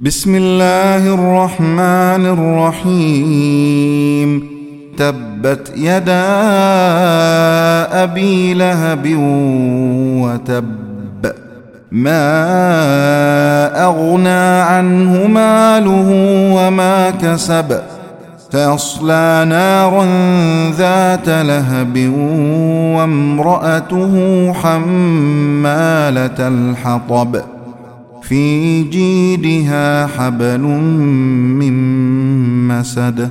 بسم الله الرحمن الرحيم. تبت يدا أبي لهب وتب. ما أغنى عنه ماله وما كسب. سيصلى نارا ذات لهب وامرأته حمالة الحطب. في جيدها حبل من مسد